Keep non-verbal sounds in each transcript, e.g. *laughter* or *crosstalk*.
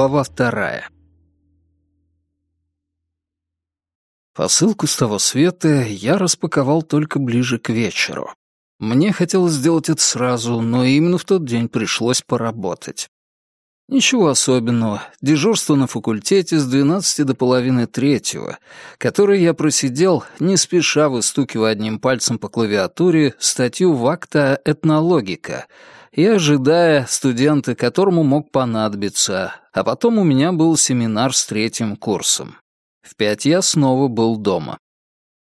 Глава вторая. Посылку с того света я распаковал только ближе к вечеру. Мне хотелось сделать это сразу, но именно в тот день пришлось поработать. Ничего особенного. Дежурство на факультете с 12 до половины третьего, которое я просидел, не спеша выстукивая одним пальцем по клавиатуре статью в акта «Этнологика», и ожидая студента, которому мог понадобиться, а потом у меня был семинар с третьим курсом. В пять я снова был дома.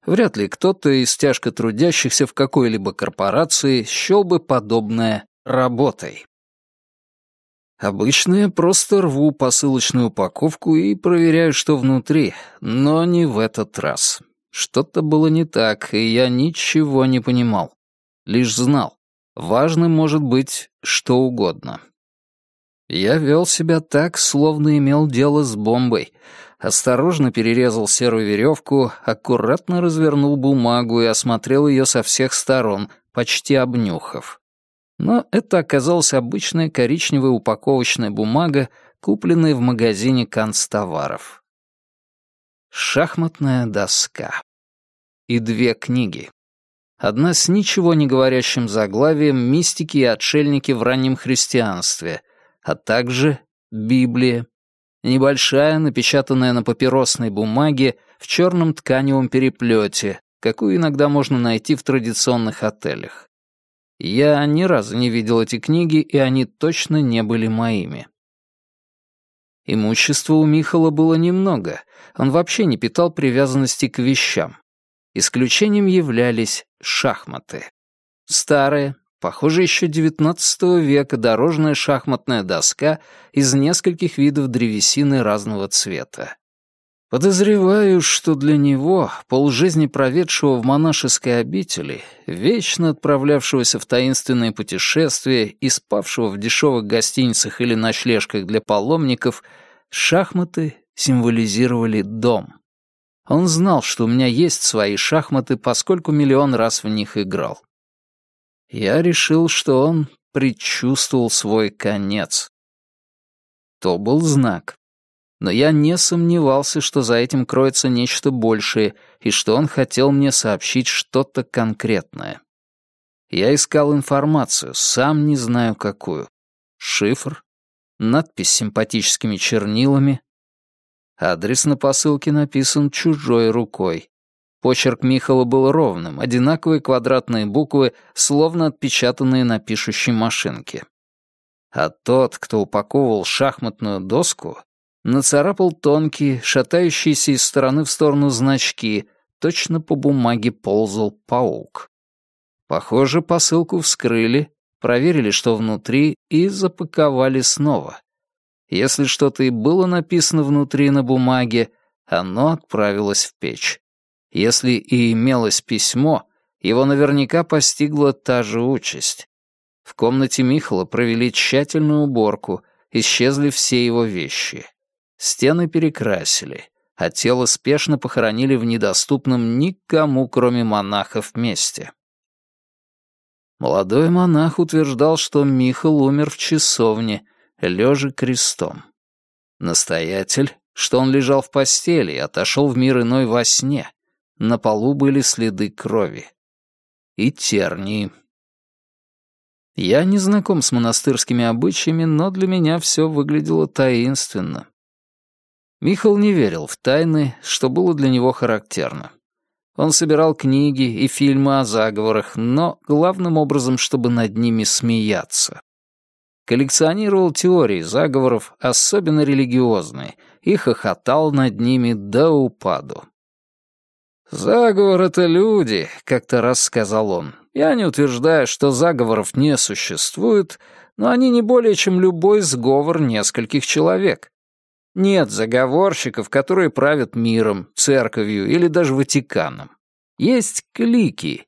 Вряд ли кто-то из тяжко трудящихся в какой-либо корпорации счел бы подобное работой. Обычно я просто рву посылочную упаковку и проверяю, что внутри, но не в этот раз. Что-то было не так, и я ничего не понимал. Лишь знал. Важным может быть что угодно. Я вел себя так, словно имел дело с бомбой. Осторожно перерезал серую веревку, аккуратно развернул бумагу и осмотрел ее со всех сторон, почти обнюхав. Но это оказалась обычная коричневая упаковочная бумага, купленная в магазине канцтоваров. Шахматная доска. И две книги. Одна с ничего не говорящим заглавием «Мистики и отшельники в раннем христианстве», а также Библия, небольшая, напечатанная на папиросной бумаге в черном тканевом переплете, какую иногда можно найти в традиционных отелях. Я ни разу не видел эти книги, и они точно не были моими. Имущества у Михала было немного, он вообще не питал привязанности к вещам. Исключением являлись шахматы. Старая, похоже, еще XIX века дорожная шахматная доска из нескольких видов древесины разного цвета. Подозреваю, что для него, полжизни проведшего в монашеской обители, вечно отправлявшегося в таинственные путешествия и спавшего в дешевых гостиницах или ночлежках для паломников, шахматы символизировали дом. Он знал, что у меня есть свои шахматы, поскольку миллион раз в них играл. Я решил, что он предчувствовал свой конец. То был знак. Но я не сомневался, что за этим кроется нечто большее, и что он хотел мне сообщить что-то конкретное. Я искал информацию, сам не знаю какую. Шифр, надпись с симпатическими чернилами, Адрес на посылке написан чужой рукой. Почерк Михала был ровным, одинаковые квадратные буквы, словно отпечатанные на пишущей машинке. А тот, кто упаковывал шахматную доску, нацарапал тонкие, шатающиеся из стороны в сторону значки, точно по бумаге ползал паук. Похоже, посылку вскрыли, проверили, что внутри, и запаковали снова. Если что-то и было написано внутри на бумаге, оно отправилось в печь. Если и имелось письмо, его наверняка постигла та же участь. В комнате Михала провели тщательную уборку, исчезли все его вещи. Стены перекрасили, а тело спешно похоронили в недоступном никому, кроме монахов, месте. Молодой монах утверждал, что Михал умер в часовне, лежа крестом. Настоятель, что он лежал в постели и отошел в мир иной во сне. На полу были следы крови. И тернии. Я не знаком с монастырскими обычаями, но для меня все выглядело таинственно. Михал не верил в тайны, что было для него характерно. Он собирал книги и фильмы о заговорах, но главным образом, чтобы над ними смеяться коллекционировал теории заговоров, особенно религиозные, и хохотал над ними до упаду. «Заговор — это люди», — как-то раз сказал он. «Я не утверждаю, что заговоров не существует, но они не более, чем любой сговор нескольких человек. Нет заговорщиков, которые правят миром, церковью или даже Ватиканом. Есть клики,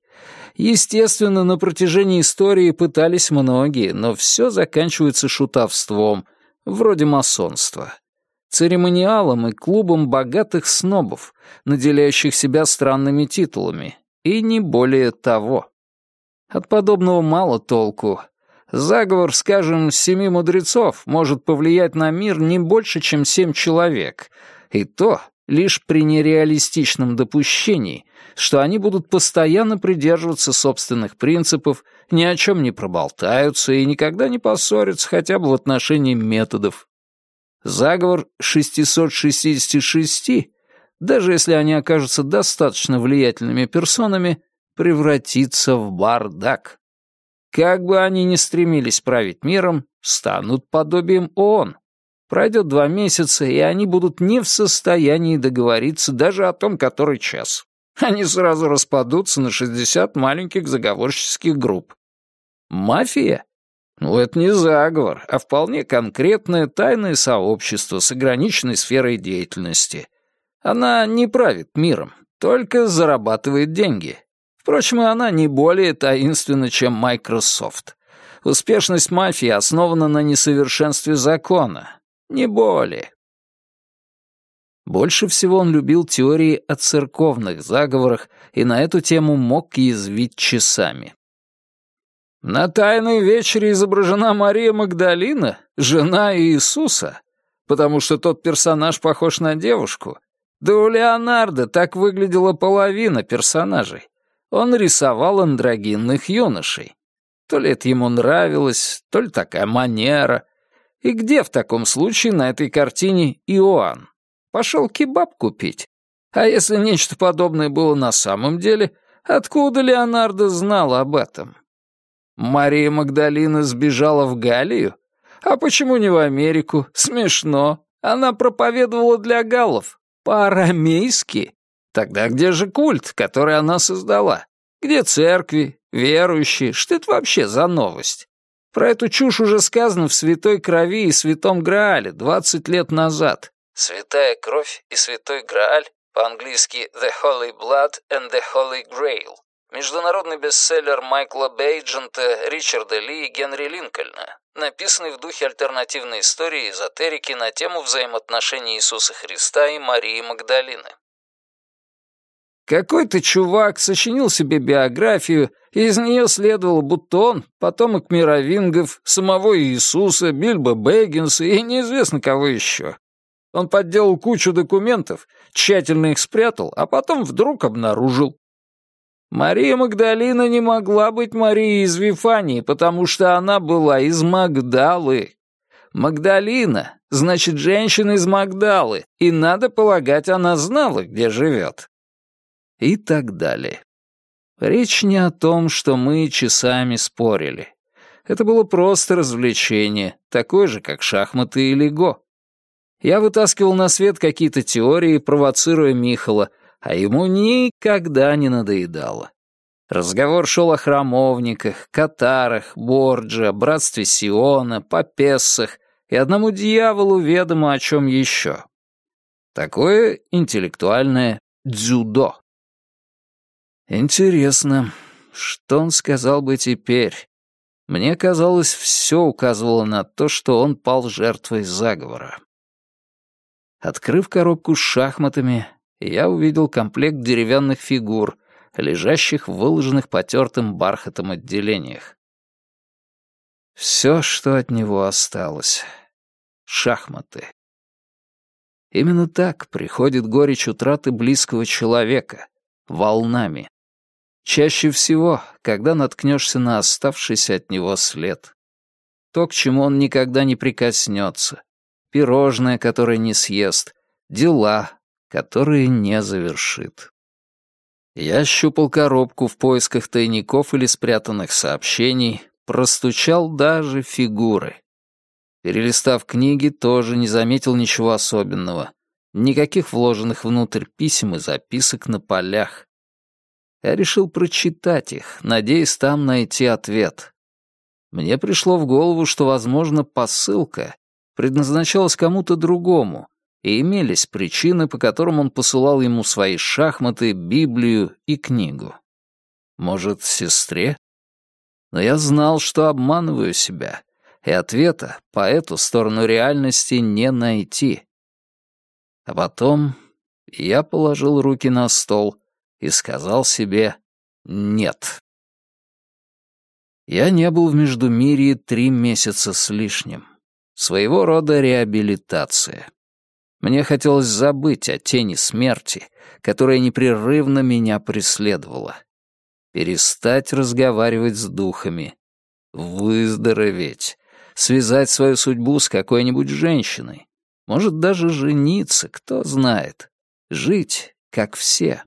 Естественно, на протяжении истории пытались многие, но все заканчивается шутовством, вроде масонства. Церемониалом и клубом богатых снобов, наделяющих себя странными титулами, и не более того. От подобного мало толку. Заговор, скажем, семи мудрецов может повлиять на мир не больше, чем семь человек, и то лишь при нереалистичном допущении, что они будут постоянно придерживаться собственных принципов, ни о чем не проболтаются и никогда не поссорятся хотя бы в отношении методов. Заговор 666, даже если они окажутся достаточно влиятельными персонами, превратится в бардак. Как бы они ни стремились править миром, станут подобием ООН. Пройдет два месяца, и они будут не в состоянии договориться даже о том, который час. Они сразу распадутся на 60 маленьких заговорческих групп. Мафия? Ну, это не заговор, а вполне конкретное тайное сообщество с ограниченной сферой деятельности. Она не правит миром, только зарабатывает деньги. Впрочем, и она не более таинственна, чем Microsoft. Успешность мафии основана на несовершенстве закона. Не более. Больше всего он любил теории о церковных заговорах и на эту тему мог язвить часами. На тайной вечере изображена Мария Магдалина, жена Иисуса, потому что тот персонаж похож на девушку. Да у Леонардо так выглядела половина персонажей. Он рисовал андрогинных юношей. То ли это ему нравилось, то ли такая манера. И где в таком случае на этой картине Иоанн? Пошел кебаб купить. А если нечто подобное было на самом деле, откуда Леонардо знал об этом? Мария Магдалина сбежала в Галлию? А почему не в Америку? Смешно. Она проповедовала для галлов. По-арамейски. Тогда где же культ, который она создала? Где церкви, верующие? Что это вообще за новость? Про эту чушь уже сказано в «Святой крови» и «Святом Граале» 20 лет назад. «Святая кровь» и «Святой Грааль» по-английски «The Holy Blood and the Holy Grail». Международный бестселлер Майкла Бейджента, Ричарда Ли и Генри Линкольна, написанный в духе альтернативной истории эзотерики на тему взаимоотношений Иисуса Христа и Марии Магдалины. Какой-то чувак сочинил себе биографию, и из нее следовало, будто он потомок мировингов, самого Иисуса, Бильбо Бэггинса и неизвестно кого еще. Он подделал кучу документов, тщательно их спрятал, а потом вдруг обнаружил. Мария Магдалина не могла быть Марией из Вифании, потому что она была из Магдалы. Магдалина значит женщина из Магдалы, и, надо полагать, она знала, где живет и так далее. Речь не о том, что мы часами спорили. Это было просто развлечение, такое же, как шахматы или го. Я вытаскивал на свет какие-то теории, провоцируя Михала, а ему никогда не надоедало. Разговор шел о храмовниках, катарах, Борджа, братстве Сиона, Папессах и одному дьяволу ведомо о чем еще. Такое интеллектуальное дзюдо. Интересно, что он сказал бы теперь? Мне казалось, все указывало на то, что он пал жертвой заговора. Открыв коробку с шахматами, я увидел комплект деревянных фигур, лежащих в выложенных потертым бархатом отделениях. Все, что от него осталось. Шахматы. Именно так приходит горечь утраты близкого человека, волнами. Чаще всего, когда наткнешься на оставшийся от него след. То, к чему он никогда не прикоснется. Пирожное, которое не съест. Дела, которые не завершит. Я щупал коробку в поисках тайников или спрятанных сообщений, простучал даже фигуры. Перелистав книги, тоже не заметил ничего особенного. Никаких вложенных внутрь писем и записок на полях. Я решил прочитать их, надеясь там найти ответ. Мне пришло в голову, что, возможно, посылка предназначалась кому-то другому, и имелись причины, по которым он посылал ему свои шахматы, Библию и книгу. Может, сестре? Но я знал, что обманываю себя, и ответа по эту сторону реальности не найти. А потом я положил руки на стол — и сказал себе «нет». Я не был в Междумирье три месяца с лишним. Своего рода реабилитация. Мне хотелось забыть о тени смерти, которая непрерывно меня преследовала. Перестать разговаривать с духами. Выздороветь. Связать свою судьбу с какой-нибудь женщиной. Может, даже жениться, кто знает. Жить, как все.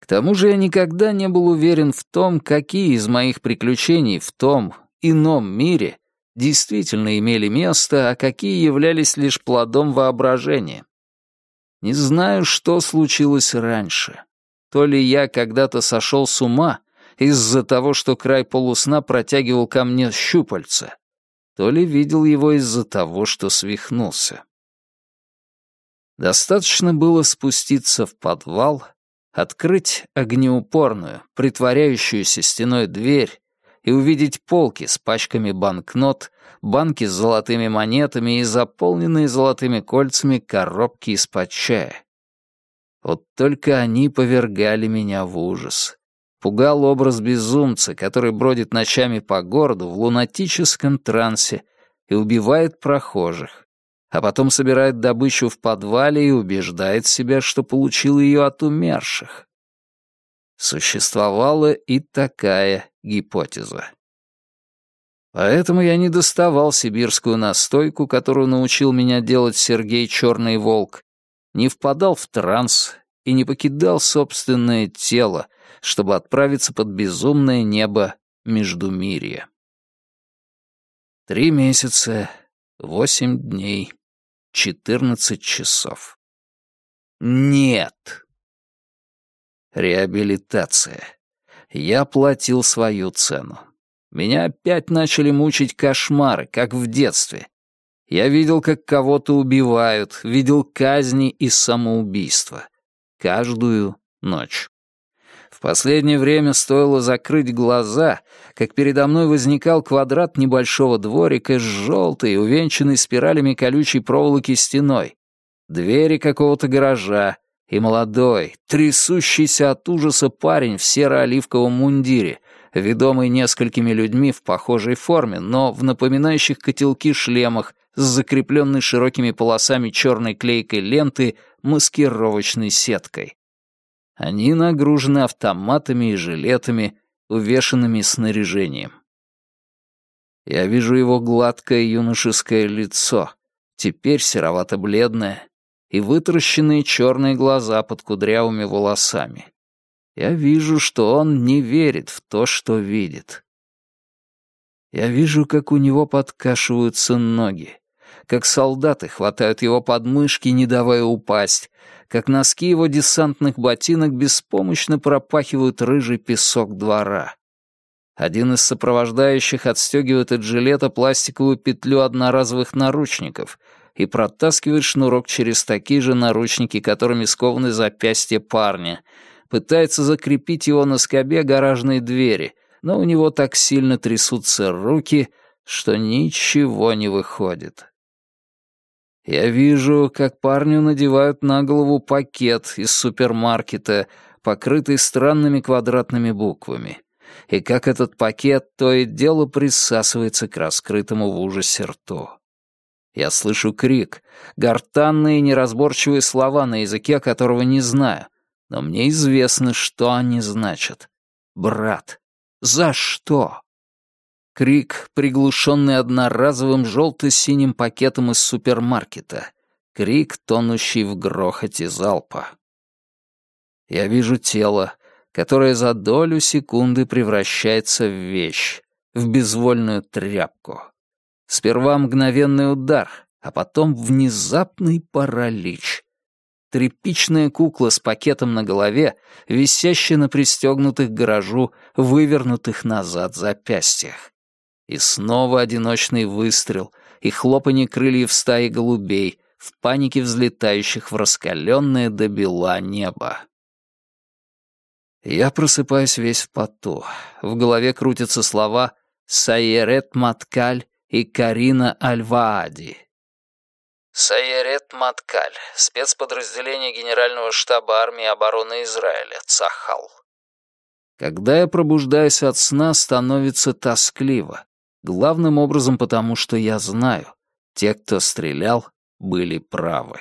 К тому же я никогда не был уверен в том, какие из моих приключений в том ином мире действительно имели место, а какие являлись лишь плодом воображения. Не знаю, что случилось раньше. То ли я когда-то сошел с ума из-за того, что край полусна протягивал ко мне щупальца, то ли видел его из-за того, что свихнулся. Достаточно было спуститься в подвал, открыть огнеупорную, притворяющуюся стеной дверь и увидеть полки с пачками банкнот, банки с золотыми монетами и заполненные золотыми кольцами коробки из-под чая. Вот только они повергали меня в ужас. Пугал образ безумца, который бродит ночами по городу в лунатическом трансе и убивает прохожих, а потом собирает добычу в подвале и убеждает себя, что получил ее от умерших. Существовала и такая гипотеза. Поэтому я не доставал сибирскую настойку, которую научил меня делать Сергей Черный Волк, не впадал в транс и не покидал собственное тело, чтобы отправиться под безумное небо Междумирья. Три месяца, восемь дней, четырнадцать часов. Нет! Реабилитация. Я платил свою цену. Меня опять начали мучить кошмары, как в детстве. Я видел, как кого-то убивают, видел казни и самоубийства. Каждую ночь. В последнее время стоило закрыть глаза, как передо мной возникал квадрат небольшого дворика с желтой, увенчанной спиралями колючей проволоки стеной, двери какого-то гаража, и молодой, трясущийся от ужаса парень в серо-оливковом мундире, ведомый несколькими людьми в похожей форме, но в напоминающих котелки шлемах с закрепленной широкими полосами черной клейкой ленты маскировочной сеткой. Они нагружены автоматами и жилетами, увешанными снаряжением. Я вижу его гладкое юношеское лицо, теперь серовато-бледное, и вытаращенные черные глаза под кудрявыми волосами. Я вижу, что он не верит в то, что видит. Я вижу, как у него подкашиваются ноги, как солдаты хватают его подмышки, не давая упасть, как носки его десантных ботинок беспомощно пропахивают рыжий песок двора. Один из сопровождающих отстегивает от жилета пластиковую петлю одноразовых наручников и протаскивает шнурок через такие же наручники, которыми скованы запястья парня, пытается закрепить его на скобе гаражной двери, но у него так сильно трясутся руки, что ничего не выходит. Я вижу, как парню надевают на голову пакет из супермаркета, покрытый странными квадратными буквами, и как этот пакет то и дело присасывается к раскрытому в ужасе рту. Я слышу крик, гортанные неразборчивые слова на языке, которого не знаю, но мне известно, что они значат. «Брат, за что?» Крик, приглушенный одноразовым желто-синим пакетом из супермаркета. Крик, тонущий в грохоте залпа. Я вижу тело, которое за долю секунды превращается в вещь, в безвольную тряпку. Сперва мгновенный удар, а потом внезапный паралич. Тряпичная кукла с пакетом на голове, висящая на пристегнутых к гаражу, вывернутых назад запястьях. И снова одиночный выстрел и хлопанье крыльев стаи голубей, в панике взлетающих в раскаленное до бела небо. Я просыпаюсь весь в поту. В голове крутятся слова «Сайерет Маткаль» и «Карина Альваади». Сайерет Маткаль, спецподразделение Генерального штаба армии обороны Израиля, Цахал. Когда я пробуждаюсь от сна, становится тоскливо. Главным образом потому, что я знаю, те, кто стрелял, были правы.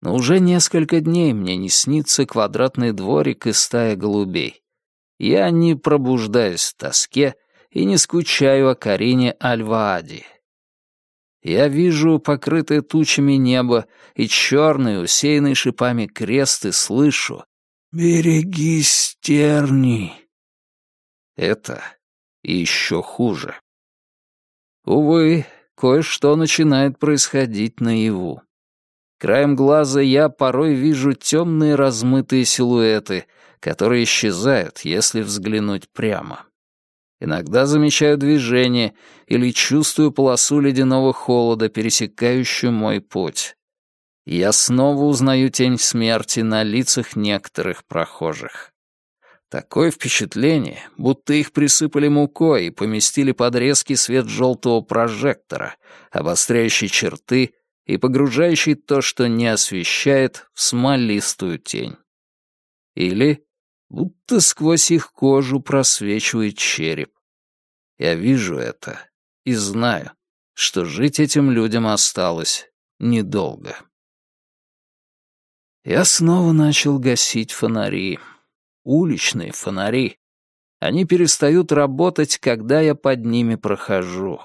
Но уже несколько дней мне не снится квадратный дворик и стая голубей. Я не пробуждаюсь в тоске и не скучаю о Карине Альваади. Я вижу покрытое тучами небо и черный, усеянный шипами крест и слышу «Берегись, терни!» Это еще хуже. Увы, кое-что начинает происходить наяву. Краем глаза я порой вижу темные размытые силуэты, которые исчезают, если взглянуть прямо. Иногда замечаю движение или чувствую полосу ледяного холода, пересекающую мой путь. Я снова узнаю тень смерти на лицах некоторых прохожих. Такое впечатление, будто их присыпали мукой и поместили под резкий свет желтого прожектора, обостряющий черты и погружающий то, что не освещает, в смолистую тень. Или будто сквозь их кожу просвечивает череп. Я вижу это и знаю, что жить этим людям осталось недолго. Я снова начал гасить фонари. Уличные фонари. Они перестают работать, когда я под ними прохожу,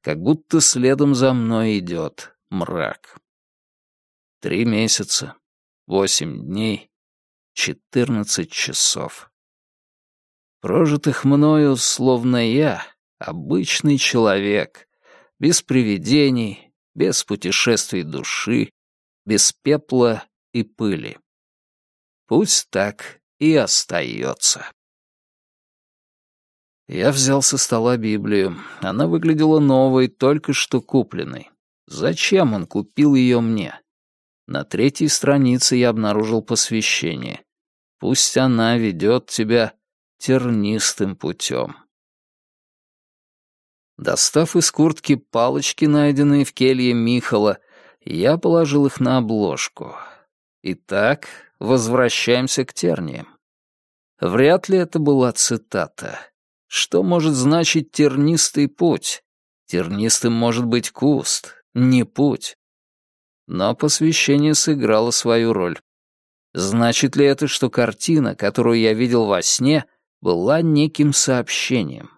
как будто следом за мной идет мрак. Три месяца, восемь дней, четырнадцать часов. Прожитых мною, словно я, обычный человек, без привидений, без путешествий души, без пепла и пыли. Пусть так и остается. Я взял со стола Библию. Она выглядела новой, только что купленной. Зачем он купил ее мне? На третьей странице я обнаружил посвящение. Пусть она ведет тебя тернистым путем. Достав из куртки палочки, найденные в келье Михала, я положил их на обложку. Итак, возвращаемся к терниям. Вряд ли это была цитата. Что может значить тернистый путь? Тернистым может быть куст, не путь. Но посвящение сыграло свою роль. Значит ли это, что картина, которую я видел во сне, была неким сообщением?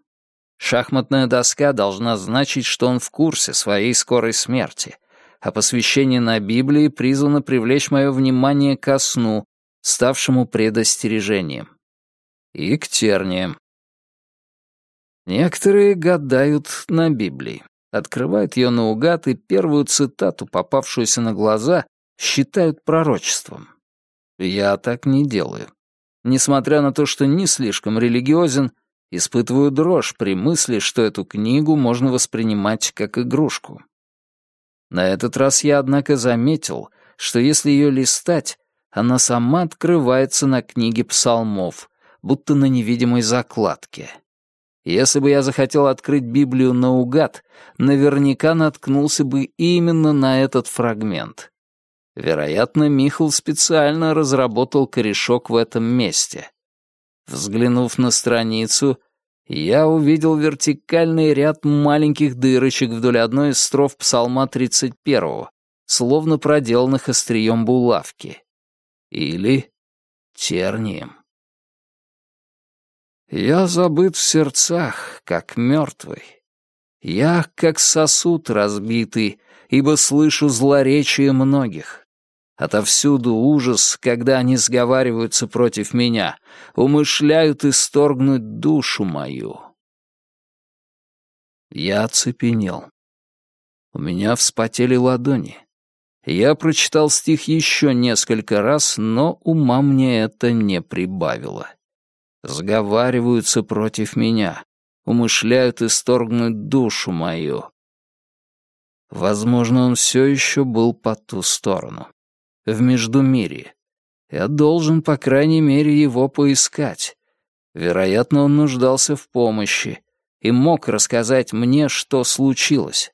Шахматная доска должна значить, что он в курсе своей скорой смерти, а посвящение на Библии призвано привлечь мое внимание ко сну, ставшему предостережением. И к терниям. Некоторые гадают на Библии открывают ее наугад и первую цитату, попавшуюся на глаза, считают пророчеством. Я так не делаю. Несмотря на то, что не слишком религиозен, испытываю дрожь при мысли, что эту книгу можно воспринимать как игрушку. На этот раз я, однако, заметил, что если ее листать, она сама открывается на книге псалмов, будто на невидимой закладке. Если бы я захотел открыть Библию наугад, наверняка наткнулся бы именно на этот фрагмент. Вероятно, Михал специально разработал корешок в этом месте. Взглянув на страницу, я увидел вертикальный ряд маленьких дырочек вдоль одной из строф Псалма 31, словно проделанных острием булавки. Или тернием. Я забыт в сердцах, как мертвый. Я, как сосуд разбитый, ибо слышу злоречие многих. Отовсюду ужас, когда они сговариваются против меня, умышляют исторгнуть душу мою. Я оцепенел. У меня вспотели ладони. Я прочитал стих еще несколько раз, но ума мне это не прибавило сговариваются против меня, умышляют исторгнуть душу мою. Возможно, он все еще был по ту сторону, в Междумирье. Я должен, по крайней мере, его поискать. Вероятно, он нуждался в помощи и мог рассказать мне, что случилось.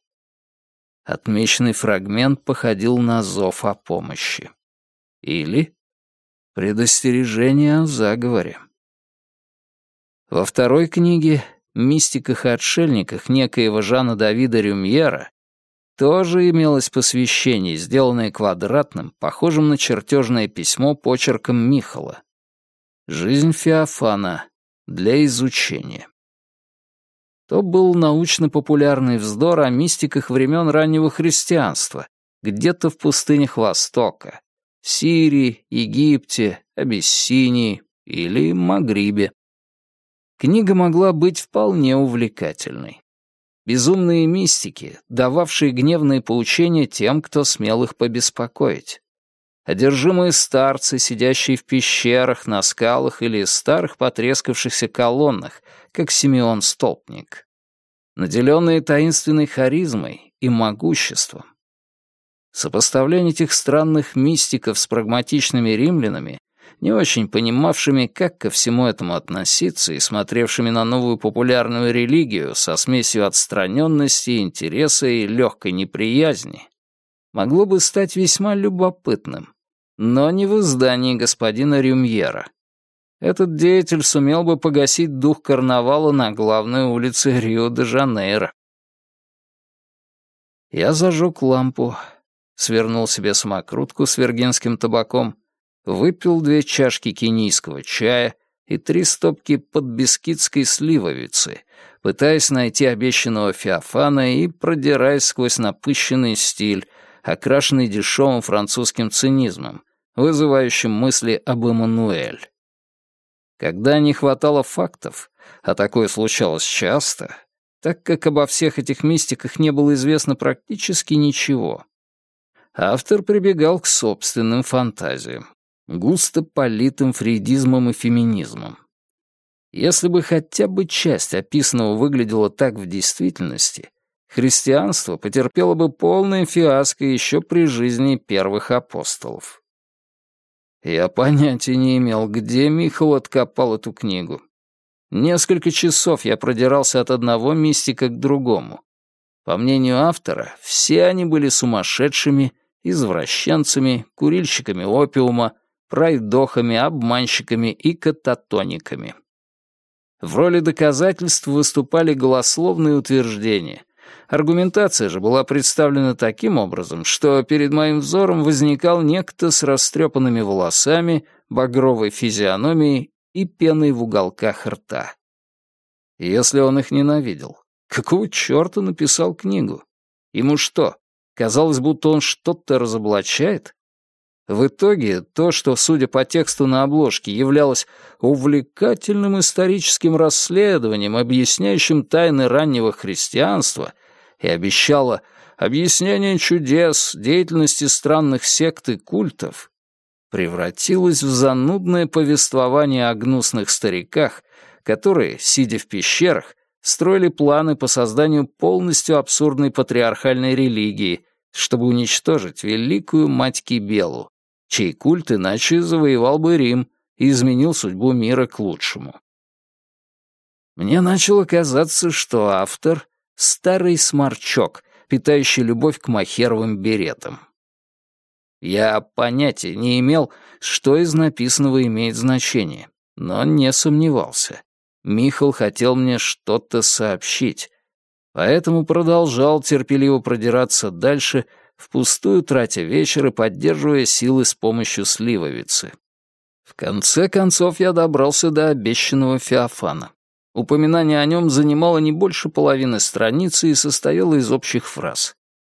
Отмеченный фрагмент походил на зов о помощи. Или предостережение о заговоре. Во второй книге «Мистиках и отшельниках» некоего Жана Давида Рюмьера тоже имелось посвящение, сделанное квадратным, похожим на чертежное письмо почерком Михала. «Жизнь Феофана для изучения». То был научно-популярный вздор о мистиках времен раннего христианства, где-то в пустынях Востока, Сирии, Египте, Абиссинии или Магрибе. Книга могла быть вполне увлекательной. Безумные мистики, дававшие гневные поучения тем, кто смел их побеспокоить. Одержимые старцы, сидящие в пещерах, на скалах или старых потрескавшихся колоннах, как Симеон Столпник. Наделенные таинственной харизмой и могуществом. Сопоставление этих странных мистиков с прагматичными римлянами не очень понимавшими, как ко всему этому относиться и смотревшими на новую популярную религию со смесью отстраненности, интереса и легкой неприязни, могло бы стать весьма любопытным, но не в издании господина Рюмьера. Этот деятель сумел бы погасить дух карнавала на главной улице Рио-де-Жанейро. Я зажег лампу, свернул себе самокрутку с вергенским табаком выпил две чашки кенийского чая и три стопки подбискитской сливовицы, пытаясь найти обещанного Феофана и продираясь сквозь напыщенный стиль, окрашенный дешевым французским цинизмом, вызывающим мысли об Эммануэль. Когда не хватало фактов, а такое случалось часто, так как обо всех этих мистиках не было известно практически ничего, автор прибегал к собственным фантазиям густо политым фрейдизмом и феминизмом. Если бы хотя бы часть описанного выглядела так в действительности, христианство потерпело бы полное фиаско еще при жизни первых апостолов. Я понятия не имел, где Михал откопал эту книгу. Несколько часов я продирался от одного мистика к другому. По мнению автора, все они были сумасшедшими, извращенцами, курильщиками опиума, пройдохами, обманщиками и кататониками. В роли доказательств выступали голословные утверждения. Аргументация же была представлена таким образом, что перед моим взором возникал некто с растрепанными волосами, багровой физиономией и пеной в уголках рта. Если он их ненавидел, какого черта написал книгу? Ему что, казалось, будто он что-то разоблачает? В итоге то, что, судя по тексту на обложке, являлось увлекательным историческим расследованием, объясняющим тайны раннего христианства, и обещало объяснение чудес, деятельности странных сект и культов, превратилось в занудное повествование о гнусных стариках, которые, сидя в пещерах, строили планы по созданию полностью абсурдной патриархальной религии, чтобы уничтожить великую мать Кибелу, чей культ иначе завоевал бы Рим и изменил судьбу мира к лучшему. Мне начало казаться, что автор — старый сморчок, питающий любовь к махеровым беретам. Я понятия не имел, что из написанного имеет значение, но не сомневался. Михал хотел мне что-то сообщить, поэтому продолжал терпеливо продираться дальше — впустую тратя вечер и поддерживая силы с помощью сливовицы. В конце концов я добрался до обещанного Феофана. Упоминание о нем занимало не больше половины страницы и состояло из общих фраз.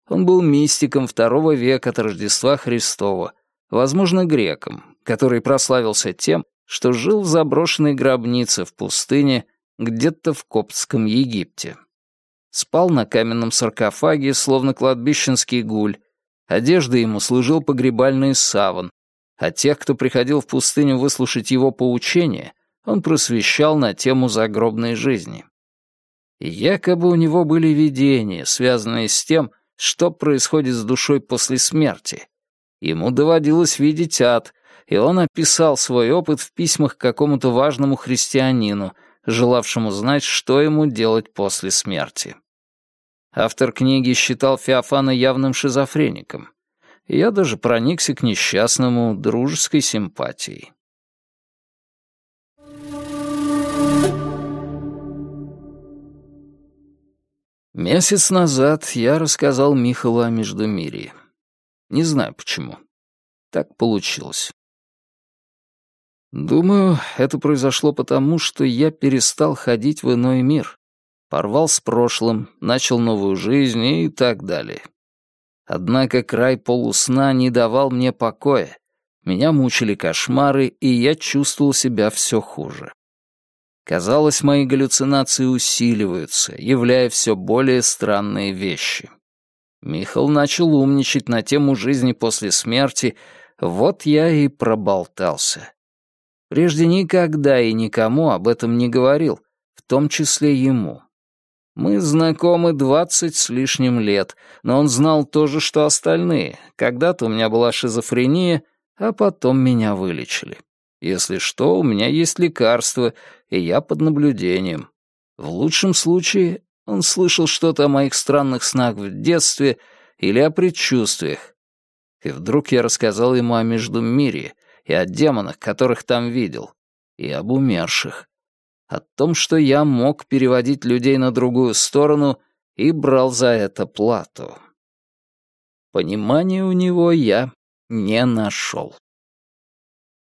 Он был мистиком второго века от Рождества Христова, возможно, греком, который прославился тем, что жил в заброшенной гробнице в пустыне где-то в Коптском Египте спал на каменном саркофаге, словно кладбищенский гуль. Одеждой ему служил погребальный саван, а тех, кто приходил в пустыню выслушать его поучения, он просвещал на тему загробной жизни. И якобы у него были видения, связанные с тем, что происходит с душой после смерти. Ему доводилось видеть ад, и он описал свой опыт в письмах к какому-то важному христианину — желавшему знать, что ему делать после смерти. Автор книги считал Феофана явным шизофреником. Я даже проникся к несчастному дружеской симпатией. Месяц назад я рассказал Михалу о Междумирии. Не знаю почему. Так получилось. Думаю, это произошло потому, что я перестал ходить в иной мир, порвал с прошлым, начал новую жизнь и так далее. Однако край полусна не давал мне покоя. Меня мучили кошмары, и я чувствовал себя все хуже. Казалось, мои галлюцинации усиливаются, являя все более странные вещи. Михал начал умничать на тему жизни после смерти, вот я и проболтался. Прежде никогда и никому об этом не говорил, в том числе ему. Мы знакомы двадцать с лишним лет, но он знал то же, что остальные. Когда-то у меня была шизофрения, а потом меня вылечили. Если что, у меня есть лекарство, и я под наблюдением. В лучшем случае он слышал что-то о моих странных снах в детстве или о предчувствиях. И вдруг я рассказал ему о Междумирье и о демонах, которых там видел, и об умерших о том, что я мог переводить людей на другую сторону и брал за это плату. Понимания у него я не нашел.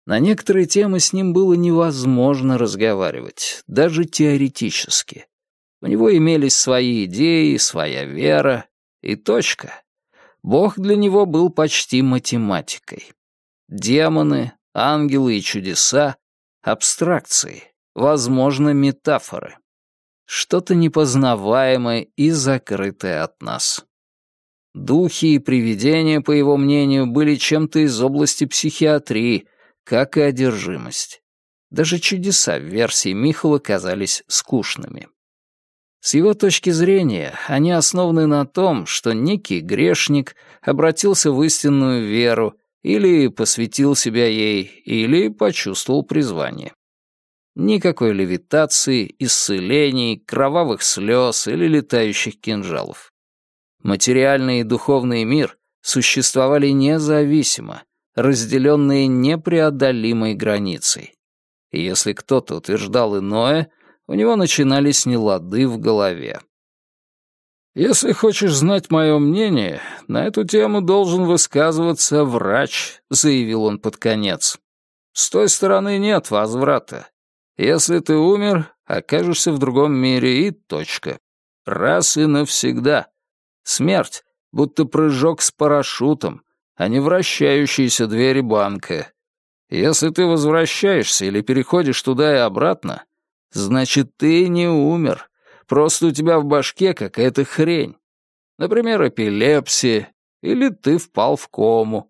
На некоторые темы с ним было невозможно разговаривать, даже теоретически. У него имелись свои идеи, своя вера и точка. Бог для него был почти математикой. Демоны, ангелы и чудеса — абстракции, возможно, метафоры. Что-то непознаваемое и закрытое от нас. Духи и привидения, по его мнению, были чем-то из области психиатрии, как и одержимость. Даже чудеса в версии Михала казались скучными. С его точки зрения, они основаны на том, что некий грешник обратился в истинную веру или посвятил себя ей, или почувствовал призвание. Никакой левитации, исцелений, кровавых слез или летающих кинжалов. Материальный и духовный мир существовали независимо, разделенные непреодолимой границей. И если кто-то утверждал иное, у него начинались нелады в голове. «Если хочешь знать мое мнение, на эту тему должен высказываться врач», — заявил он под конец. «С той стороны нет возврата. Если ты умер, окажешься в другом мире и точка. Раз и навсегда. Смерть, будто прыжок с парашютом, а не вращающиеся двери банка. Если ты возвращаешься или переходишь туда и обратно, значит, ты не умер. Просто у тебя в башке какая-то хрень. Например, эпилепсия, или ты впал в кому.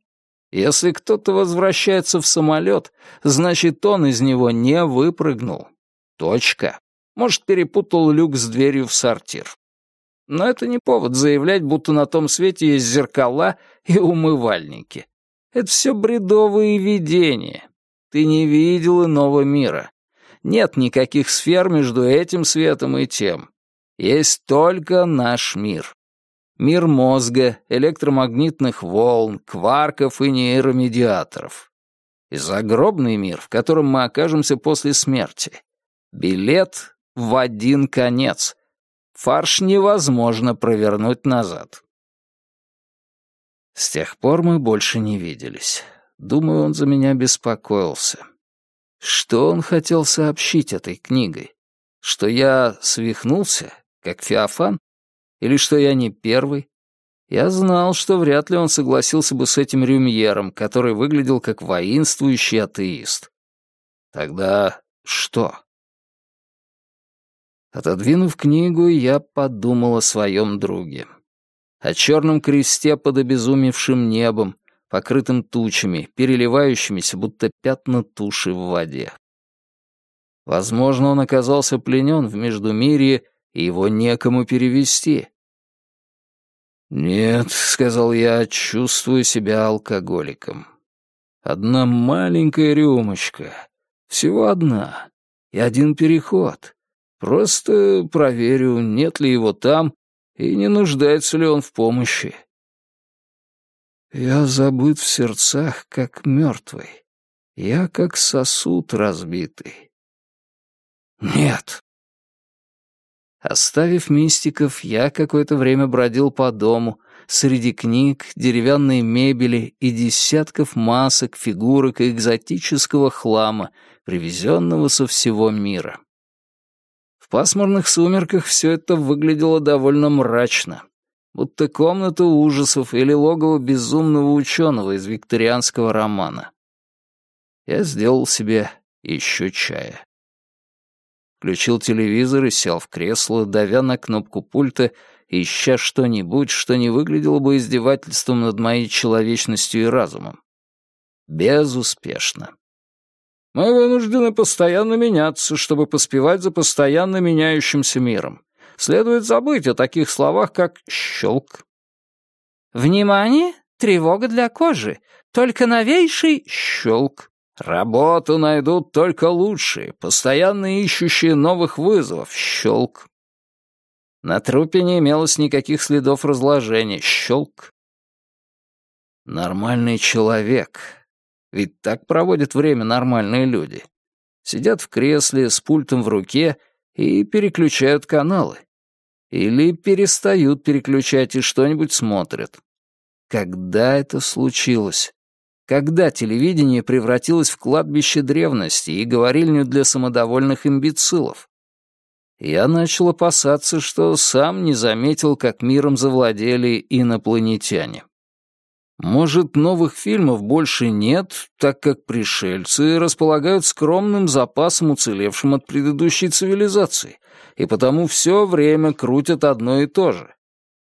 Если кто-то возвращается в самолет, значит, он из него не выпрыгнул. Точка. Может, перепутал люк с дверью в сортир. Но это не повод заявлять, будто на том свете есть зеркала и умывальники. Это все бредовые видения. Ты не видел иного мира. Нет никаких сфер между этим светом и тем. Есть только наш мир мир мозга, электромагнитных волн, кварков и нейромедиаторов. И загробный мир, в котором мы окажемся после смерти. Билет в один конец. Фарш невозможно провернуть назад. С тех пор мы больше не виделись. Думаю, он за меня беспокоился. Что он хотел сообщить этой книгой? Что я свихнулся, как Феофан? Или что я не первый? Я знал, что вряд ли он согласился бы с этим Рюмьером, который выглядел как воинствующий атеист. Тогда что? Отодвинув книгу, я подумал о своем друге. О черном кресте под обезумевшим небом, покрытым тучами, переливающимися, будто пятна туши в воде. Возможно, он оказался пленен в Междумирье его некому перевести. «Нет», — сказал я, — «чувствую себя алкоголиком. Одна маленькая рюмочка, всего одна, и один переход. Просто проверю, нет ли его там и не нуждается ли он в помощи». Я забыт в сердцах, как мертвый. Я как сосуд разбитый. Нет, Оставив мистиков, я какое-то время бродил по дому, среди книг, деревянной мебели и десятков масок, фигурок и экзотического хлама, привезенного со всего мира. В пасмурных сумерках все это выглядело довольно мрачно, будто комната ужасов или логово безумного ученого из викторианского романа. Я сделал себе еще чая. Включил телевизор и сел в кресло, давя на кнопку пульта, ища что-нибудь, что не выглядело бы издевательством над моей человечностью и разумом. Безуспешно. Мы вынуждены постоянно меняться, чтобы поспевать за постоянно меняющимся миром. Следует забыть о таких словах, как «щелк». «Внимание! Тревога для кожи! Только новейший щелк!» Работу найдут только лучшие, постоянно ищущие новых вызовов. Щелк. На трупе не имелось никаких следов разложения. Щелк. Нормальный человек. Ведь так проводят время нормальные люди. Сидят в кресле с пультом в руке и переключают каналы. Или перестают переключать и что-нибудь смотрят. Когда это случилось? Когда телевидение превратилось в кладбище древности и говорильню для самодовольных имбецилов. Я начал опасаться, что сам не заметил, как миром завладели инопланетяне. Может, новых фильмов больше нет, так как пришельцы располагают скромным запасом, уцелевшим от предыдущей цивилизации, и потому все время крутят одно и то же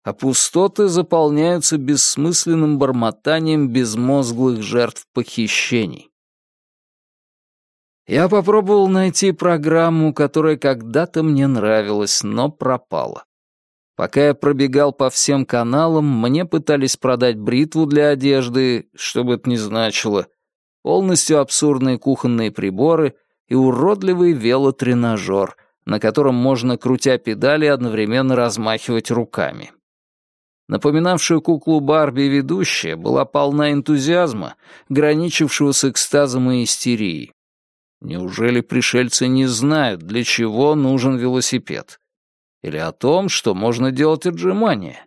а пустоты заполняются бессмысленным бормотанием безмозглых жертв похищений. Я попробовал найти программу, которая когда-то мне нравилась, но пропала. Пока я пробегал по всем каналам, мне пытались продать бритву для одежды, что бы это ни значило, полностью абсурдные кухонные приборы и уродливый велотренажер, на котором можно, крутя педали, одновременно размахивать руками. Напоминавшая куклу Барби ведущая была полна энтузиазма, граничившего с экстазом и истерией. Неужели пришельцы не знают, для чего нужен велосипед? Или о том, что можно делать отжимания?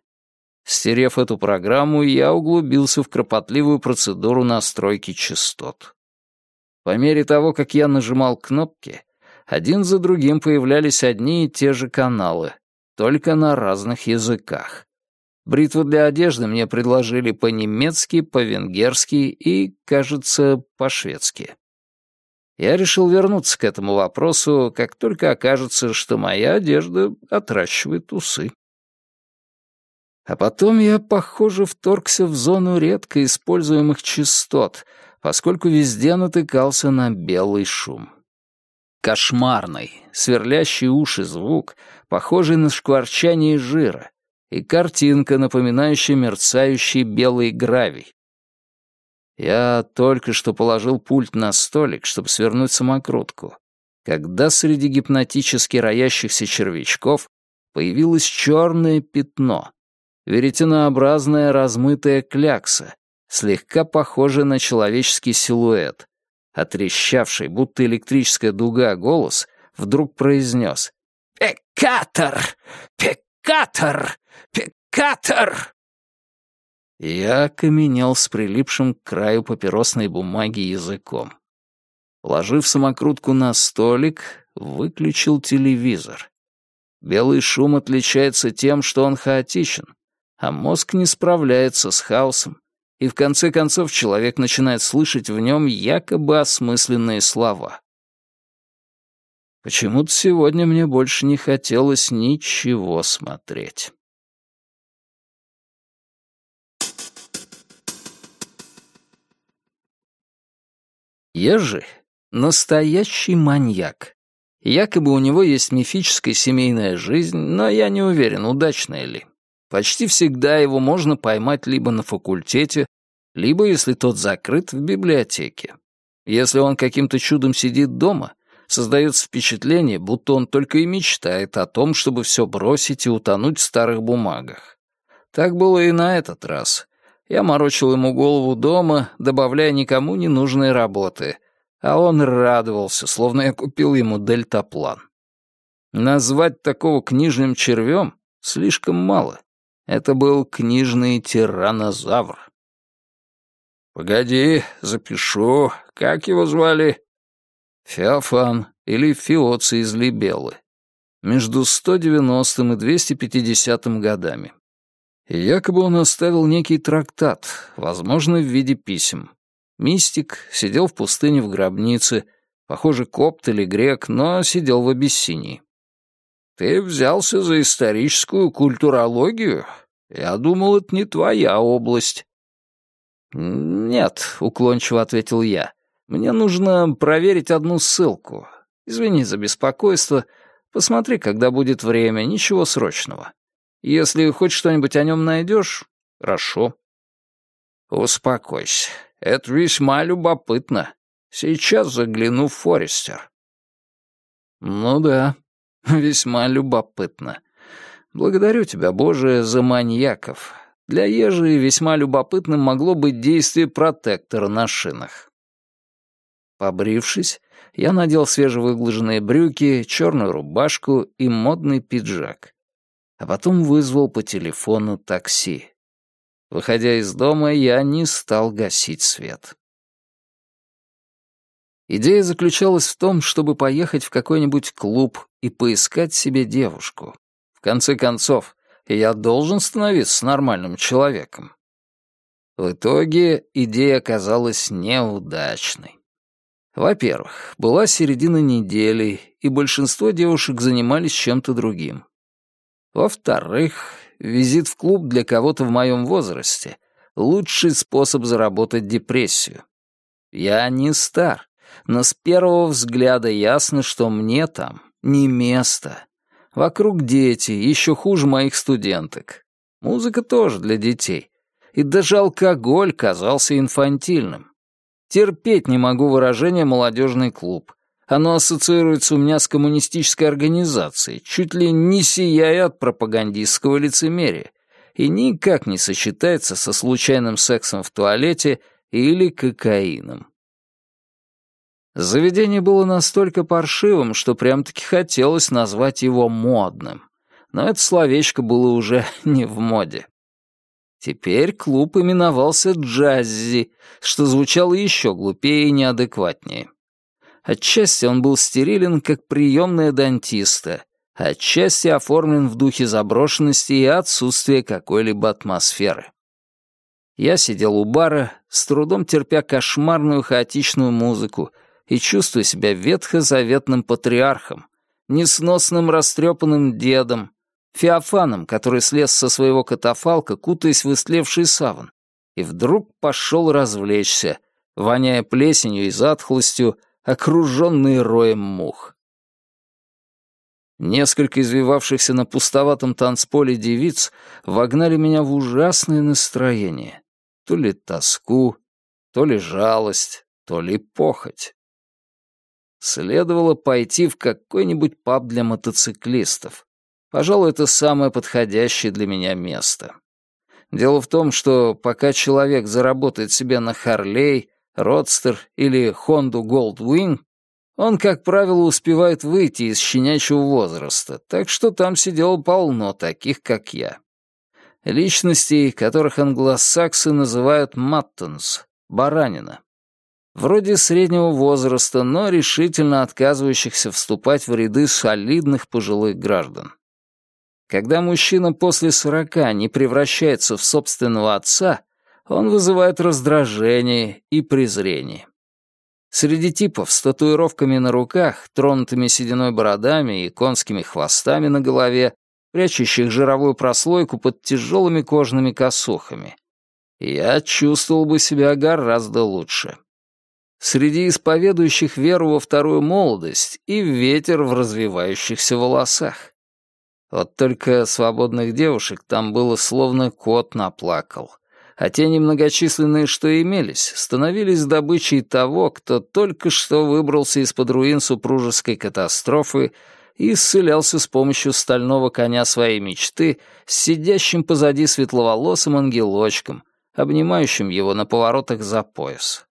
Стерев эту программу, я углубился в кропотливую процедуру настройки частот. По мере того, как я нажимал кнопки, один за другим появлялись одни и те же каналы, только на разных языках. Бритву для одежды мне предложили по-немецки, по-венгерски и, кажется, по-шведски. Я решил вернуться к этому вопросу, как только окажется, что моя одежда отращивает усы. А потом я, похоже, вторгся в зону редко используемых частот, поскольку везде натыкался на белый шум. Кошмарный, сверлящий уши звук, похожий на шкварчание жира, и картинка, напоминающая мерцающий белый гравий. Я только что положил пульт на столик, чтобы свернуть самокрутку, когда среди гипнотически роящихся червячков появилось черное пятно, веретенообразная размытая клякса, слегка похожая на человеческий силуэт, отрещавший, будто электрическая дуга, голос вдруг произнес «Пекатор! Пекатор! Пекатор!» Я окаменел с прилипшим к краю папиросной бумаги языком. Положив самокрутку на столик, выключил телевизор. Белый шум отличается тем, что он хаотичен, а мозг не справляется с хаосом, и в конце концов человек начинает слышать в нем якобы осмысленные слова. Почему-то сегодня мне больше не хотелось ничего смотреть. Ежи — настоящий маньяк. Якобы у него есть мифическая семейная жизнь, но я не уверен, удачная ли. Почти всегда его можно поймать либо на факультете, либо, если тот закрыт, в библиотеке. Если он каким-то чудом сидит дома, создается впечатление, будто он только и мечтает о том, чтобы все бросить и утонуть в старых бумагах. Так было и на этот раз. Я морочил ему голову дома, добавляя никому не нужные работы, а он радовался, словно я купил ему дельтаплан. Назвать такого книжным червем слишком мало. Это был книжный тиранозавр. «Погоди, запишу. Как его звали?» «Феофан или Фиоций из Либеллы. Между 190 и 250 годами. Якобы он оставил некий трактат, возможно, в виде писем. Мистик сидел в пустыне в гробнице, похоже, копт или грек, но сидел в Абиссинии. «Ты взялся за историческую культурологию? Я думал, это не твоя область». «Нет», — уклончиво ответил я. «Мне нужно проверить одну ссылку. Извини за беспокойство. Посмотри, когда будет время, ничего срочного. Если хоть что-нибудь о нем найдешь, хорошо». «Успокойся. Это весьма любопытно. Сейчас загляну в Форестер». «Ну да, *laughs* весьма любопытно. Благодарю тебя, Боже, за маньяков. Для Ежи весьма любопытным могло быть действие протектора на шинах». Побрившись, я надел свежевыглаженные брюки, черную рубашку и модный пиджак. А потом вызвал по телефону такси. Выходя из дома, я не стал гасить свет. Идея заключалась в том, чтобы поехать в какой-нибудь клуб и поискать себе девушку. В конце концов, я должен становиться нормальным человеком. В итоге идея оказалась неудачной. Во-первых, была середина недели, и большинство девушек занимались чем-то другим. Во-вторых, визит в клуб для кого-то в моем возрасте — лучший способ заработать депрессию. Я не стар, но с первого взгляда ясно, что мне там не место. Вокруг дети, еще хуже моих студенток. Музыка тоже для детей. И даже алкоголь казался инфантильным. Терпеть не могу выражение «молодежный клуб». Оно ассоциируется у меня с коммунистической организацией, чуть ли не сияя от пропагандистского лицемерия, и никак не сочетается со случайным сексом в туалете или кокаином. Заведение было настолько паршивым, что прям-таки хотелось назвать его модным. Но это словечко было уже *laughs* не в моде. Теперь клуб именовался «Джаззи», что звучало еще глупее и неадекватнее. Отчасти он был стерилен, как приемная дантиста, отчасти оформлен в духе заброшенности и отсутствия какой-либо атмосферы. Я сидел у бара, с трудом терпя кошмарную хаотичную музыку и чувствуя себя ветхозаветным патриархом, несносным растрепанным дедом, Феофаном, который слез со своего катафалка, кутаясь в истлевший саван, и вдруг пошел развлечься, воняя плесенью и затхлостью, окруженный роем мух. Несколько извивавшихся на пустоватом танцполе девиц вогнали меня в ужасное настроение. То ли тоску, то ли жалость, то ли похоть. Следовало пойти в какой-нибудь паб для мотоциклистов. Пожалуй, это самое подходящее для меня место. Дело в том, что пока человек заработает себе на Харлей, Родстер или Хонду Goldwing, он, как правило, успевает выйти из щенячьего возраста, так что там сидело полно таких, как я. Личностей, которых англосаксы называют «маттонс» — баранина. Вроде среднего возраста, но решительно отказывающихся вступать в ряды солидных пожилых граждан. Когда мужчина после сорока не превращается в собственного отца, он вызывает раздражение и презрение. Среди типов с татуировками на руках, тронутыми сединой бородами и конскими хвостами на голове, прячущих жировую прослойку под тяжелыми кожными косухами, я чувствовал бы себя гораздо лучше. Среди исповедующих веру во вторую молодость и ветер в развивающихся волосах. Вот только свободных девушек там было словно кот наплакал. А те немногочисленные, что имелись, становились добычей того, кто только что выбрался из-под руин супружеской катастрофы и исцелялся с помощью стального коня своей мечты с сидящим позади светловолосым ангелочком, обнимающим его на поворотах за пояс.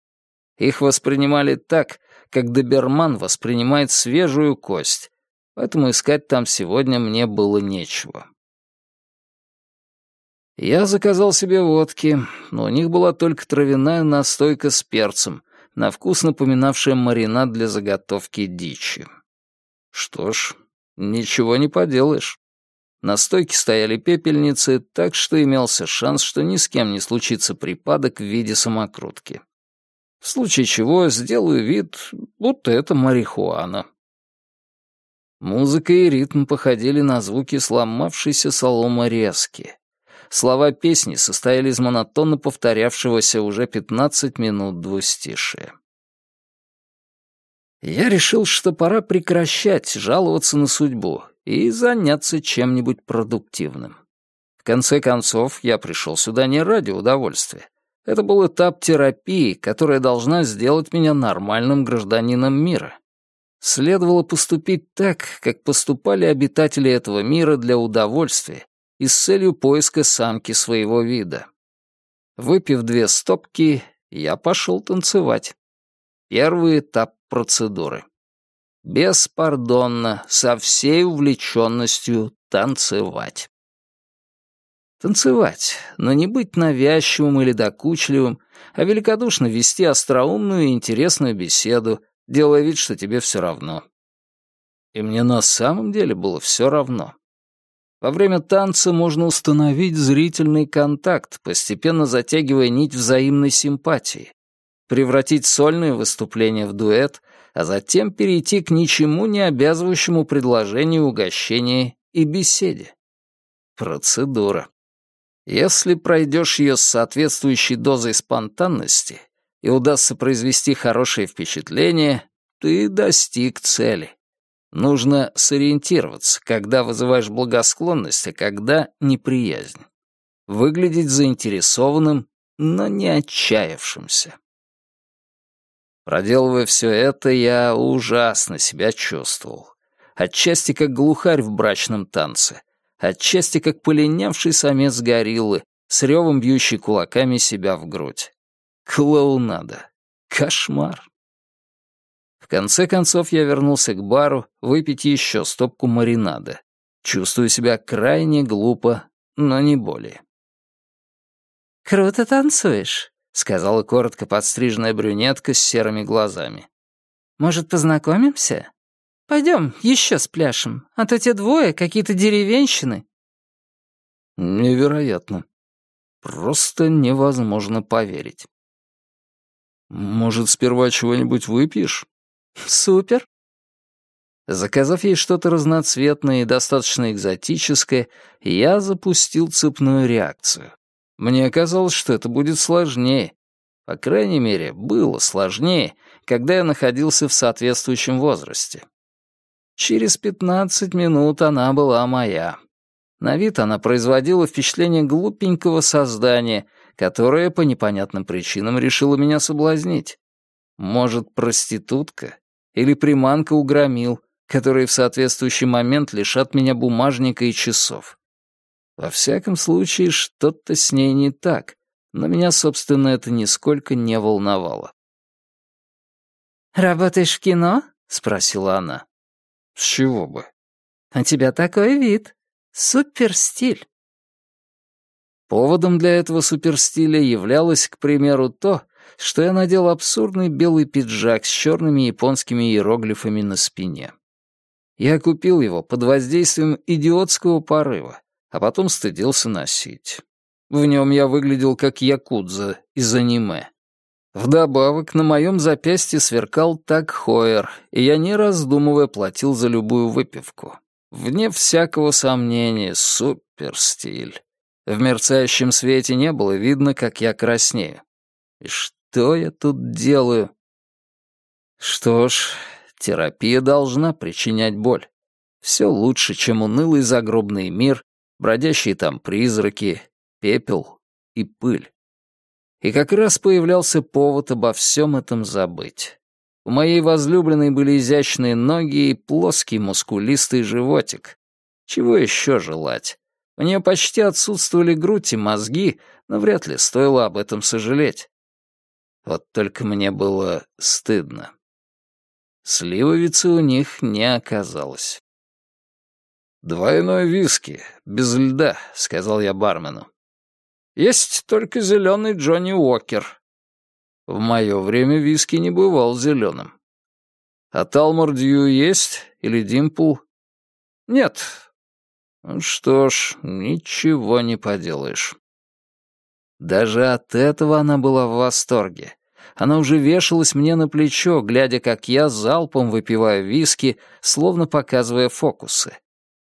Их воспринимали так, как доберман воспринимает свежую кость, поэтому искать там сегодня мне было нечего. Я заказал себе водки, но у них была только травяная настойка с перцем, на вкус напоминавшая маринад для заготовки дичи. Что ж, ничего не поделаешь. На стойке стояли пепельницы, так что имелся шанс, что ни с кем не случится припадок в виде самокрутки. В случае чего сделаю вид, будто это марихуана. Музыка и ритм походили на звуки сломавшейся соломы резки. Слова песни состояли из монотонно повторявшегося уже 15 минут двустишия. Я решил, что пора прекращать жаловаться на судьбу и заняться чем-нибудь продуктивным. В конце концов, я пришел сюда не ради удовольствия. Это был этап терапии, которая должна сделать меня нормальным гражданином мира. Следовало поступить так, как поступали обитатели этого мира для удовольствия и с целью поиска самки своего вида. Выпив две стопки, я пошел танцевать. Первый этап процедуры. Беспардонно, со всей увлеченностью танцевать. Танцевать, но не быть навязчивым или докучливым, а великодушно вести остроумную и интересную беседу, делая вид, что тебе все равно. И мне на самом деле было все равно. Во время танца можно установить зрительный контакт, постепенно затягивая нить взаимной симпатии, превратить сольное выступление в дуэт, а затем перейти к ничему не обязывающему предложению угощения и беседе. Процедура. Если пройдешь ее с соответствующей дозой спонтанности и удастся произвести хорошее впечатление, ты достиг цели. Нужно сориентироваться, когда вызываешь благосклонность, а когда неприязнь. Выглядеть заинтересованным, но не отчаявшимся. Проделывая все это, я ужасно себя чувствовал. Отчасти как глухарь в брачном танце, отчасти как полинявший самец гориллы, с ревом бьющий кулаками себя в грудь. Клоунада. Кошмар конце концов я вернулся к бару выпить еще стопку маринада. Чувствую себя крайне глупо, но не более. «Круто танцуешь», — сказала коротко подстриженная брюнетка с серыми глазами. «Может, познакомимся? Пойдем, еще спляшем, а то те двое какие-то деревенщины». Невероятно. Просто невозможно поверить. «Может, сперва чего-нибудь выпьешь?» «Супер!» Заказав ей что-то разноцветное и достаточно экзотическое, я запустил цепную реакцию. Мне казалось, что это будет сложнее. По крайней мере, было сложнее, когда я находился в соответствующем возрасте. Через пятнадцать минут она была моя. На вид она производила впечатление глупенького создания, которое по непонятным причинам решило меня соблазнить. Может, проститутка или приманка у громил, которые в соответствующий момент лишат меня бумажника и часов. Во всяком случае, что-то с ней не так, но меня, собственно, это нисколько не волновало. «Работаешь в кино?» — спросила она. «С чего бы?» «У тебя такой вид. Суперстиль». Поводом для этого суперстиля являлось, к примеру, то, что я надел абсурдный белый пиджак с черными японскими иероглифами на спине. Я купил его под воздействием идиотского порыва, а потом стыдился носить. В нем я выглядел как якудза из аниме. Вдобавок, на моем запястье сверкал так Хойер, и я, не раздумывая, платил за любую выпивку. Вне всякого сомнения, супер стиль. В мерцающем свете не было видно, как я краснею. И что я тут делаю? Что ж, терапия должна причинять боль. Все лучше, чем унылый загробный мир, бродящие там призраки, пепел и пыль. И как раз появлялся повод обо всем этом забыть. У моей возлюбленной были изящные ноги и плоский мускулистый животик. Чего еще желать? У нее почти отсутствовали грудь и мозги, но вряд ли стоило об этом сожалеть. Вот только мне было стыдно. Сливовицы у них не оказалось. «Двойной виски, без льда», — сказал я бармену. «Есть только зеленый Джонни Уокер». В мое время виски не бывал зеленым. «А Талмордью есть? Или Димпл?» «Нет». Что ж, ничего не поделаешь. Даже от этого она была в восторге. Она уже вешалась мне на плечо, глядя, как я залпом выпиваю виски, словно показывая фокусы.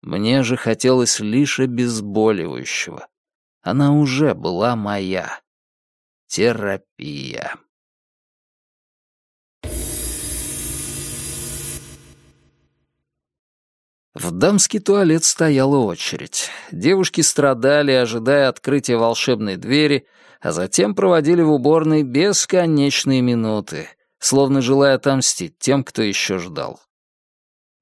Мне же хотелось лишь обезболивающего. Она уже была моя. Терапия. В дамский туалет стояла очередь. Девушки страдали, ожидая открытия волшебной двери, а затем проводили в уборной бесконечные минуты, словно желая отомстить тем, кто еще ждал.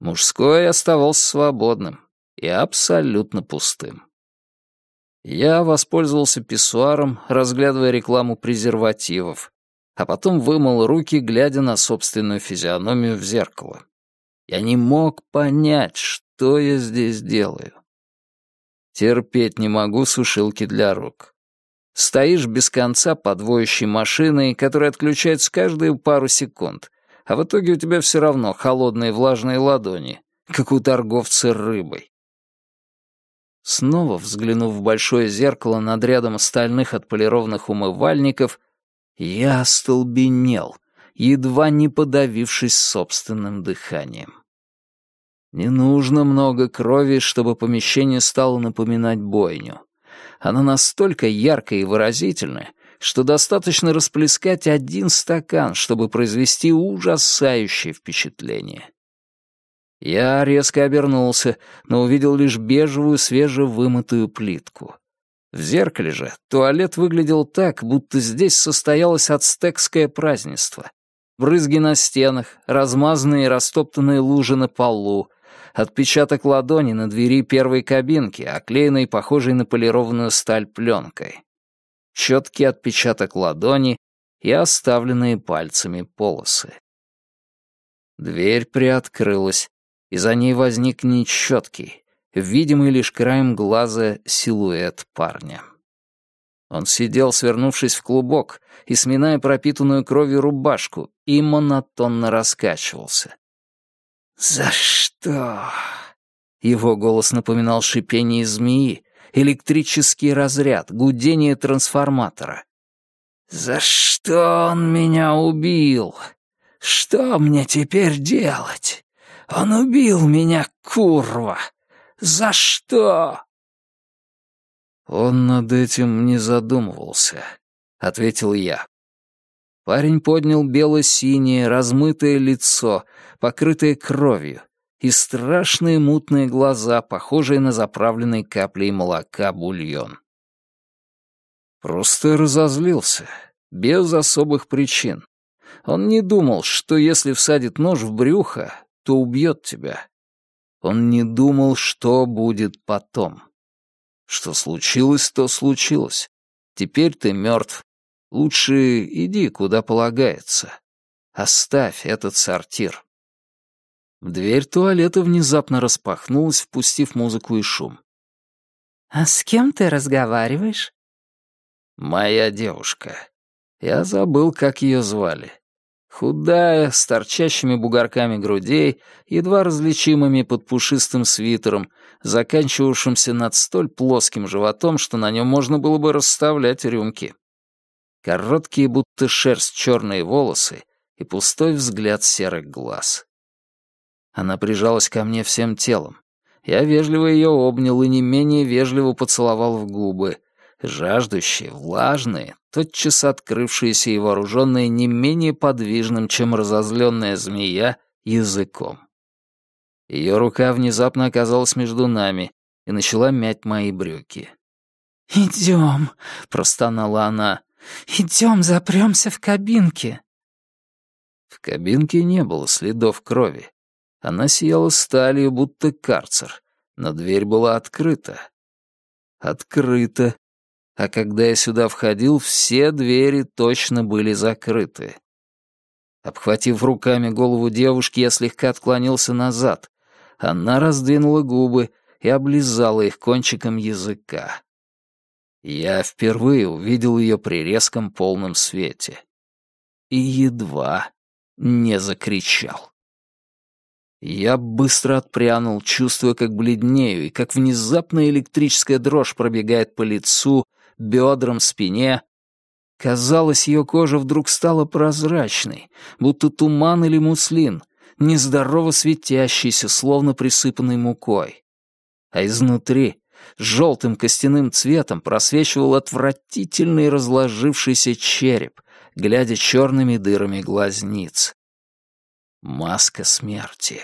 Мужской оставался свободным и абсолютно пустым. Я воспользовался писсуаром, разглядывая рекламу презервативов, а потом вымыл руки, глядя на собственную физиономию в зеркало. Я не мог понять, что я здесь делаю. Терпеть не могу сушилки для рук. Стоишь без конца под воющей машиной, которая отключается каждые пару секунд, а в итоге у тебя все равно холодные влажные ладони, как у торговца рыбой. Снова взглянув в большое зеркало над рядом остальных отполированных умывальников, я остолбенел, едва не подавившись собственным дыханием. Не нужно много крови, чтобы помещение стало напоминать бойню. Она настолько яркая и выразительная, что достаточно расплескать один стакан, чтобы произвести ужасающее впечатление. Я резко обернулся, но увидел лишь бежевую свежевымытую плитку. В зеркале же туалет выглядел так, будто здесь состоялось ацтекское празднество. Брызги на стенах, размазанные и растоптанные лужи на полу, отпечаток ладони на двери первой кабинки, оклеенной похожей на полированную сталь пленкой. Четкий отпечаток ладони и оставленные пальцами полосы. Дверь приоткрылась, и за ней возник нечеткий, видимый лишь краем глаза силуэт парня. Он сидел, свернувшись в клубок и сминая пропитанную кровью рубашку, и монотонно раскачивался. «За что?» Его голос напоминал шипение змеи, электрический разряд, гудение трансформатора. «За что он меня убил? Что мне теперь делать? Он убил меня, курва! За что?» «Он над этим не задумывался», — ответил я. Парень поднял бело-синее, размытое лицо, покрытое кровью, и страшные мутные глаза, похожие на заправленный каплей молока бульон. Просто разозлился, без особых причин. Он не думал, что если всадит нож в брюхо, то убьет тебя. Он не думал, что будет потом. Что случилось, то случилось. Теперь ты мертв, Лучше иди, куда полагается. Оставь этот сортир. Дверь туалета внезапно распахнулась, впустив музыку и шум. «А с кем ты разговариваешь?» «Моя девушка. Я забыл, как ее звали. Худая, с торчащими бугорками грудей, едва различимыми под пушистым свитером, заканчивавшимся над столь плоским животом, что на нем можно было бы расставлять рюмки короткие, будто шерсть, черные волосы и пустой взгляд серых глаз. Она прижалась ко мне всем телом. Я вежливо ее обнял и не менее вежливо поцеловал в губы, жаждущие, влажные, тотчас открывшиеся и вооруженные не менее подвижным, чем разозленная змея, языком. Ее рука внезапно оказалась между нами и начала мять мои брюки. «Идем», — простонала она. «Идем, запремся в кабинке». В кабинке не было следов крови. Она сияла сталью, будто карцер, но дверь была открыта. Открыта. А когда я сюда входил, все двери точно были закрыты. Обхватив руками голову девушки, я слегка отклонился назад. Она раздвинула губы, и облизала их кончиком языка. Я впервые увидел ее при резком полном свете. И едва не закричал. Я быстро отпрянул, чувствуя, как бледнею, и как внезапная электрическая дрожь пробегает по лицу, бедрам, спине. Казалось, ее кожа вдруг стала прозрачной, будто туман или муслин, нездорово светящийся, словно присыпанный мукой. А изнутри желтым костяным цветом просвечивал отвратительный разложившийся череп, глядя черными дырами глазниц. Маска смерти.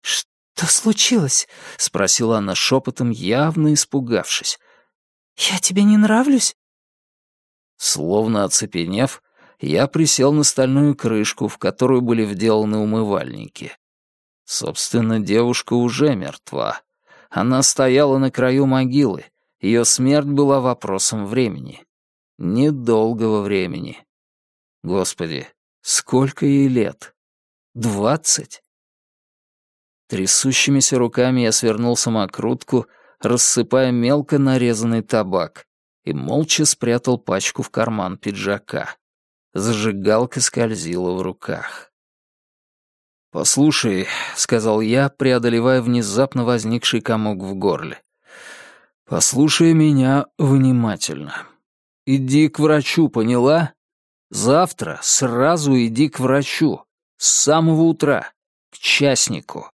«Что случилось?» — спросила она шепотом, явно испугавшись. «Я тебе не нравлюсь?» Словно оцепенев, я присел на стальную крышку, в которую были вделаны умывальники. Собственно, девушка уже мертва. Она стояла на краю могилы. Ее смерть была вопросом времени. Недолгого времени. Господи, Сколько ей лет? Двадцать? Трясущимися руками я свернул самокрутку, рассыпая мелко нарезанный табак, и молча спрятал пачку в карман пиджака. Зажигалка скользила в руках. «Послушай», — сказал я, преодолевая внезапно возникший комок в горле, — «послушай меня внимательно. Иди к врачу, поняла? Завтра сразу иди к врачу. С самого утра. К частнику.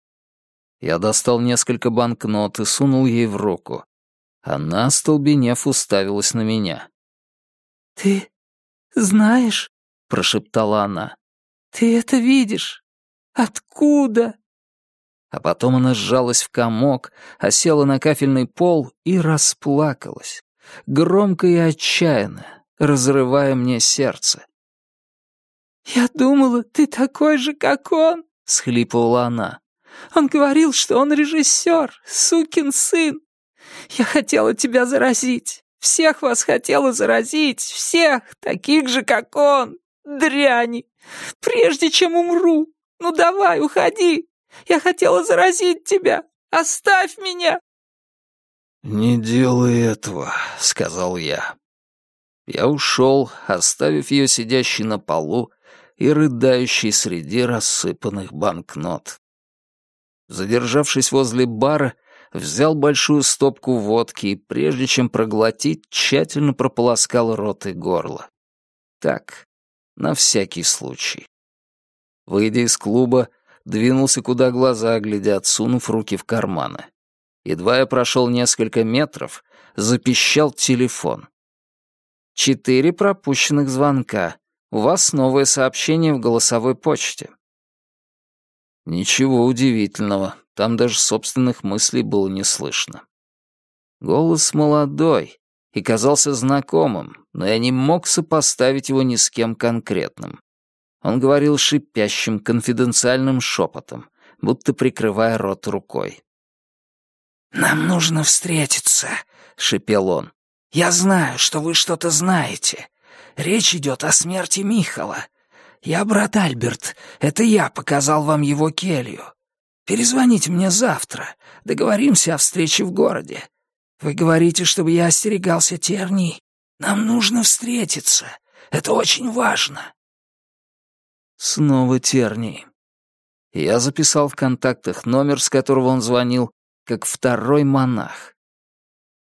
Я достал несколько банкнот и сунул ей в руку. Она, столбенев, уставилась на меня. «Ты знаешь?» — прошептала она. «Ты это видишь? Откуда?» А потом она сжалась в комок, осела на кафельный пол и расплакалась. Громко и отчаянно, разрывая мне сердце. «Я думала, ты такой же, как он», — схлипывала она. «Он говорил, что он режиссер, сукин сын. Я хотела тебя заразить. Всех вас хотела заразить, всех, таких же, как он. Дряни. Прежде чем умру. Ну давай, уходи. Я хотела заразить тебя. Оставь меня. «Не делай этого», — сказал я. Я ушел, оставив ее сидящей на полу и рыдающей среди рассыпанных банкнот. Задержавшись возле бара, взял большую стопку водки и, прежде чем проглотить, тщательно прополоскал рот и горло. Так, на всякий случай. Выйдя из клуба, двинулся, куда глаза глядят, сунув руки в карманы. Едва я прошел несколько метров, запищал телефон. Четыре пропущенных звонка. У вас новое сообщение в голосовой почте. Ничего удивительного, там даже собственных мыслей было не слышно. Голос молодой и казался знакомым, но я не мог сопоставить его ни с кем конкретным. Он говорил шипящим, конфиденциальным шепотом, будто прикрывая рот рукой. «Нам нужно встретиться», — шепел он. Я знаю, что вы что-то знаете. Речь идет о смерти Михала. Я брат Альберт. Это я показал вам его келью. Перезвоните мне завтра. Договоримся о встрече в городе. Вы говорите, чтобы я остерегался терний. Нам нужно встретиться. Это очень важно. Снова тернии. Я записал в контактах номер, с которого он звонил, как второй монах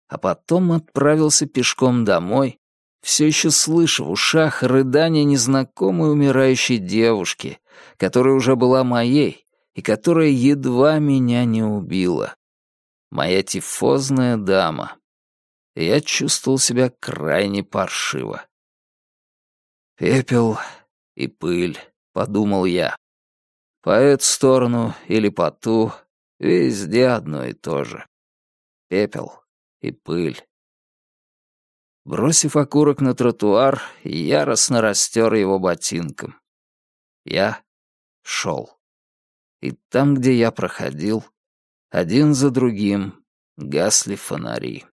а потом отправился пешком домой, все еще слыша в ушах рыдания незнакомой умирающей девушки, которая уже была моей и которая едва меня не убила. Моя тифозная дама. Я чувствовал себя крайне паршиво. «Пепел и пыль», — подумал я. По эту сторону или по ту, везде одно и то же. Пепел и пыль. Бросив окурок на тротуар, яростно растер его ботинком. Я шел. И там, где я проходил, один за другим гасли фонари.